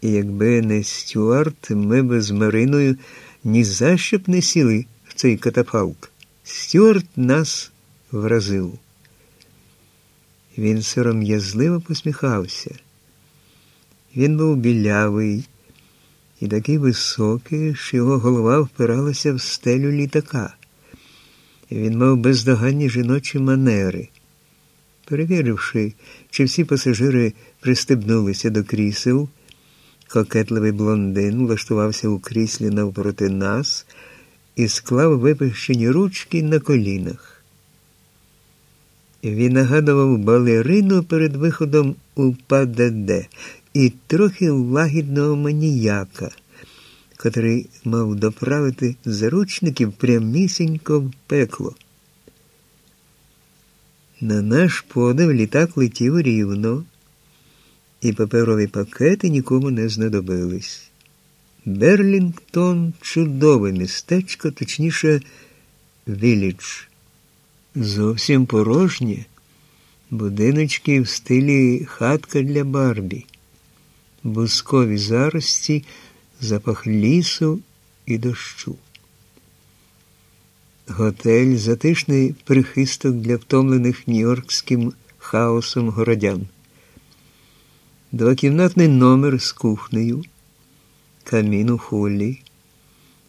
І якби не Стюарт, ми б з Мариною ні за що б не сіли в цей катафалк. Стюарт нас вразив. Він сором'язливо посміхався. Він був білявий і такий високий, що його голова впиралася в стелю літака. Він мав бездоганні жіночі манери. Перевіривши, чи всі пасажири пристебнулися до крісел, кокетливий блондин влаштувався у кріслі навпроти нас і склав випущені ручки на колінах. Він нагадував балерину перед виходом у ПДД і трохи лагідного маніяка, котрий мав доправити заручників прямісінько в пекло. На наш подив літак летів рівно, і паперові пакети нікому не знадобились. Берлінгтон чудове містечко, точніше, Вілідж. Зовсім порожнє, будиночки в стилі хатка для Барбі, бускові зарості, запах лісу і дощу. Готель затишний прихисток для втомлених нью-йоркським хаосом городян. Двокімнатний номер з кухнею, камін у холлі,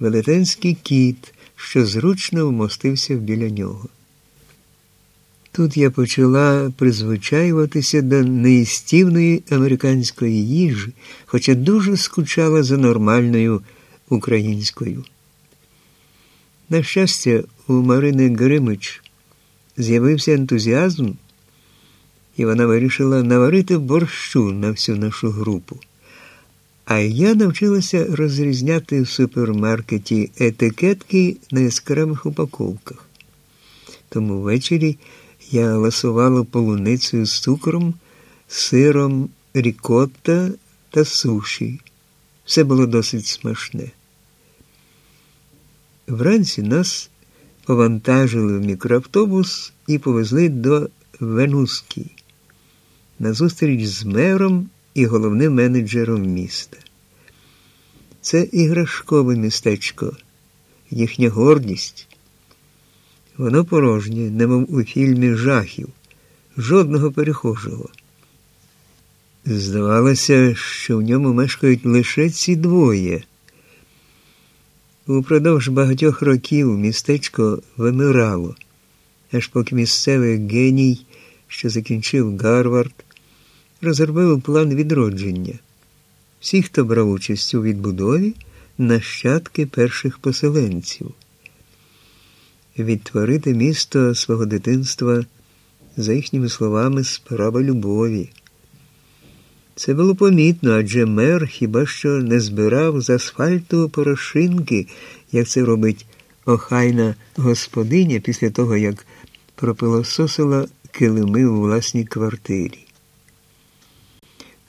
велетенський кіт, що зручно вмостився біля нього. Тут я почала призвичаюватися до неїстівної американської їжі, хоча дуже скучала за нормальною українською. На щастя, у Марини Гримич з'явився ентузіазм, і вона вирішила наварити борщу на всю нашу групу. А я навчилася розрізняти в супермаркеті етикетки на яскравих упаковках. Тому ввечері я ласувала полуницею з цукром, сиром, рікотта та суші. Все було досить смачне. Вранці нас повантажили в мікроавтобус і повезли до Венуски на зустріч з мером і головним менеджером міста. Це іграшкове містечко, їхня гордість. Воно порожнє, немов у фільмі жахів, жодного перехожого. Здавалося, що в ньому мешкають лише ці двоє. Упродовж багатьох років містечко вимирало, аж поки місцевий геній, що закінчив Гарвард, розробив план відродження. Всі, хто брав участь у відбудові, нащадки перших поселенців. Відтворити місто свого дитинства, за їхніми словами, справа любові. Це було помітно, адже мер хіба що не збирав з асфальту порошинки, як це робить охайна господиня після того, як пропилососила килими у власній квартирі.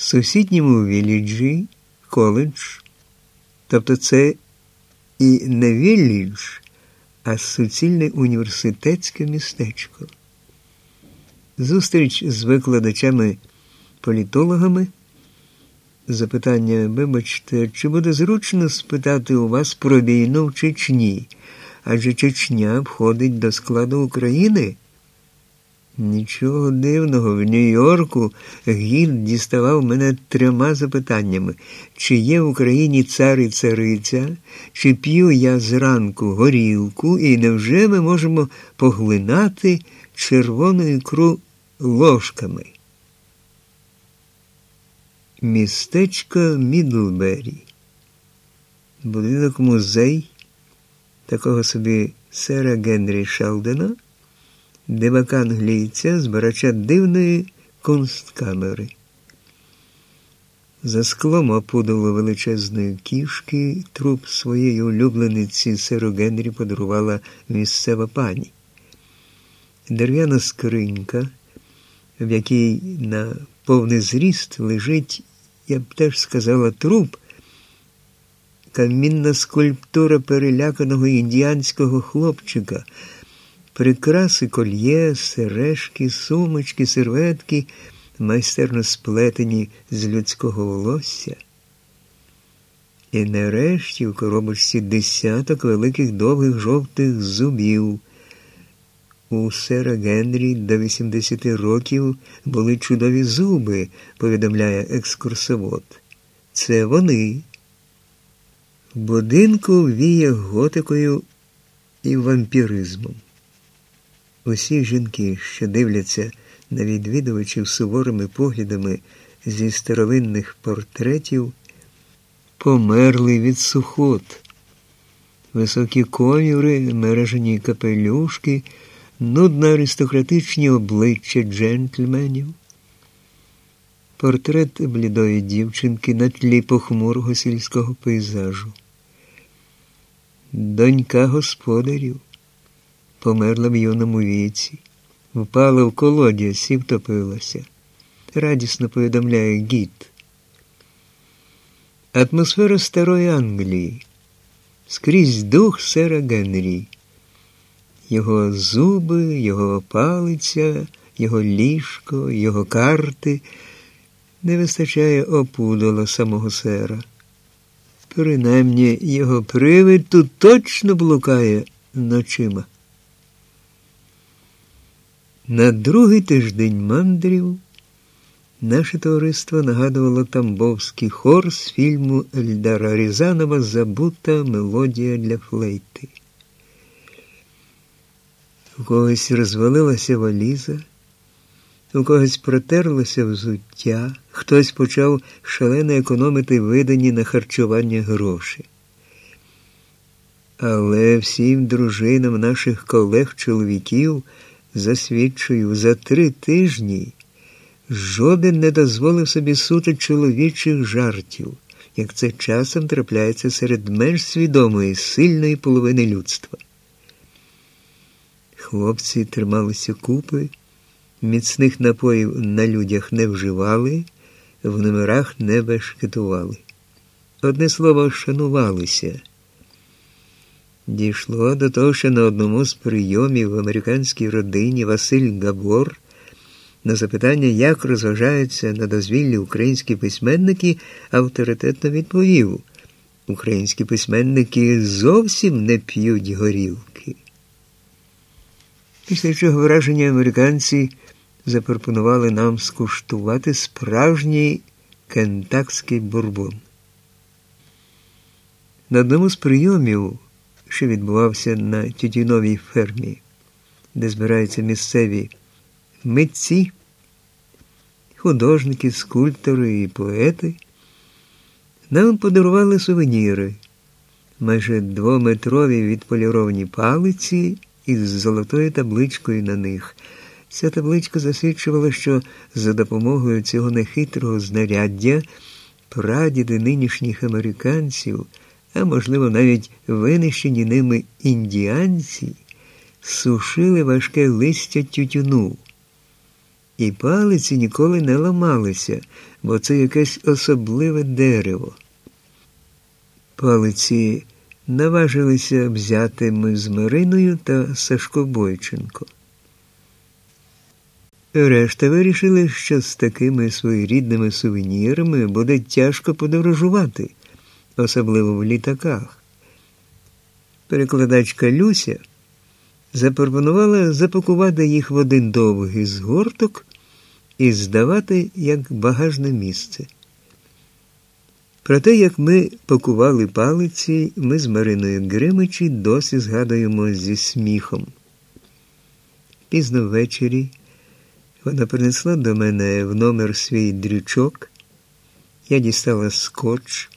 Сусідньому віліджі коледж, тобто це і не вілідж, а суцільне університетське містечко. Зустріч з викладачами політологами. Запитання, вибачте, чи буде зручно спитати у вас про війну в Чечні? Адже Чечня входить до складу України? Нічого дивного, в Нью-Йорку гід діставав мене трьома запитаннями: чи є в Україні цар і цариця, чи п'ю я зранку горілку, і невже ми можемо поглинати червону ікру ложками? Містечко Мідлбері. Будинок музей такого собі сера Генрі Шелдена, дивака англійця, збирача дивної кунсткамери. За склом опудало величезної кішки, труп своєї улюблениці серу Генрі подарувала місцева пані. Дерев'яна скринька, в якій на повний зріст лежить я б теж сказала, труп, камінна скульптура переляканого індіанського хлопчика, прикраси кольє, сережки, сумочки, серветки, майстерно сплетені з людського волосся. І нарешті в коробочці десяток великих довгих жовтих зубів. У сера Генрі до 80 років були чудові зуби, повідомляє екскурсовод. Це вони. Будинку віє готикою і вампіризмом. Усі жінки, що дивляться на відвідувачів суворими поглядами зі старовинних портретів, померли від сухот, високі ковіри, мережені капелюшки, нудно аристократичні обличчя джентльменів. Портрет блідої дівчинки на тлі похмурого сільського пейзажу. Донька господарів померла в юному віці, впала в колодязь і втопилася. Радісно повідомляє гід. Атмосфера старої Англії, скрізь дух сера Генрі, його зуби, його палиця, його ліжко, його карти не вистачає опудола самого сера. Принаймні його привид тут точно блукає ночима. На другий тиждень мандрів наше товариство нагадувало тамбовський хор з фільму Ельдара Рязанова Забута мелодія для флейти. У когось розвалилася валіза, у когось протерлося взуття, хтось почав шалено економити видані на харчування гроші. Але всім дружинам наших колег-чоловіків засвідчую, за три тижні жоден не дозволив собі суто чоловічих жартів, як це часом трапляється серед менш свідомої, сильної половини людства. Хлопці трималися купи, міцних напоїв на людях не вживали, в номерах не бешкетували. Одне слово, шанувалися. Дійшло до того, що на одному з прийомів в американській родині Василь Габор на запитання, як розважаються на дозвіллі українські письменники, авторитетно відповів: українські письменники зовсім не п'ють горілки. Після чого вражені американці запропонували нам скуштувати справжній кентакський бурбон. На одному з прийомів що відбувався на тютюновій фермі, де збираються місцеві митці, художники, скульптори і поети, нам подарували сувеніри, майже двометрові відполіровані палиці із золотою табличкою на них. Ця табличка засвідчувала, що за допомогою цього нехитрого знаряддя прадіди нинішніх американців а можливо, навіть винищені ними індіанці, сушили важке листя тютюну. І палиці ніколи не ламалися, бо це якесь особливе дерево. Палиці наважилися взяти ми з Мариною та Сашко Бойченко. Решта вирішили, що з такими своєрідними сувенірами буде тяжко подорожувати особливо в літаках. Перекладачка Люся запропонувала запакувати їх в один довгий згорток і здавати як багажне місце. Про те, як ми пакували палиці, ми з Мариною Гримичі досі згадуємо зі сміхом. Пізно ввечері вона принесла до мене в номер свій дрючок, я дістала скотч.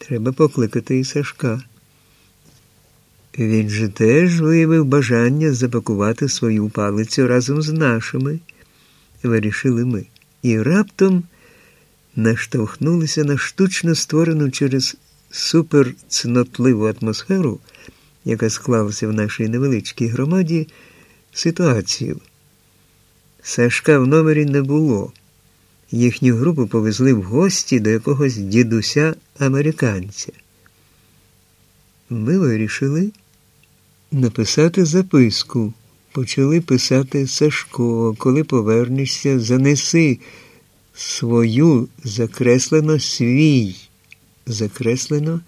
Треба покликати і Сашка. Він же теж виявив бажання запакувати свою палицю разом з нашими, вирішили ми, і раптом наштовхнулися на штучно створену через суперцнотливу атмосферу, яка склалася в нашій невеличкій громаді, ситуацію. Сашка в номері не було. Їхню групу повезли в гості до якогось дідуся американця. Ми вирішили написати записку. Почали писати Сашко, коли повернешся, занеси свою закреслено свій закреслено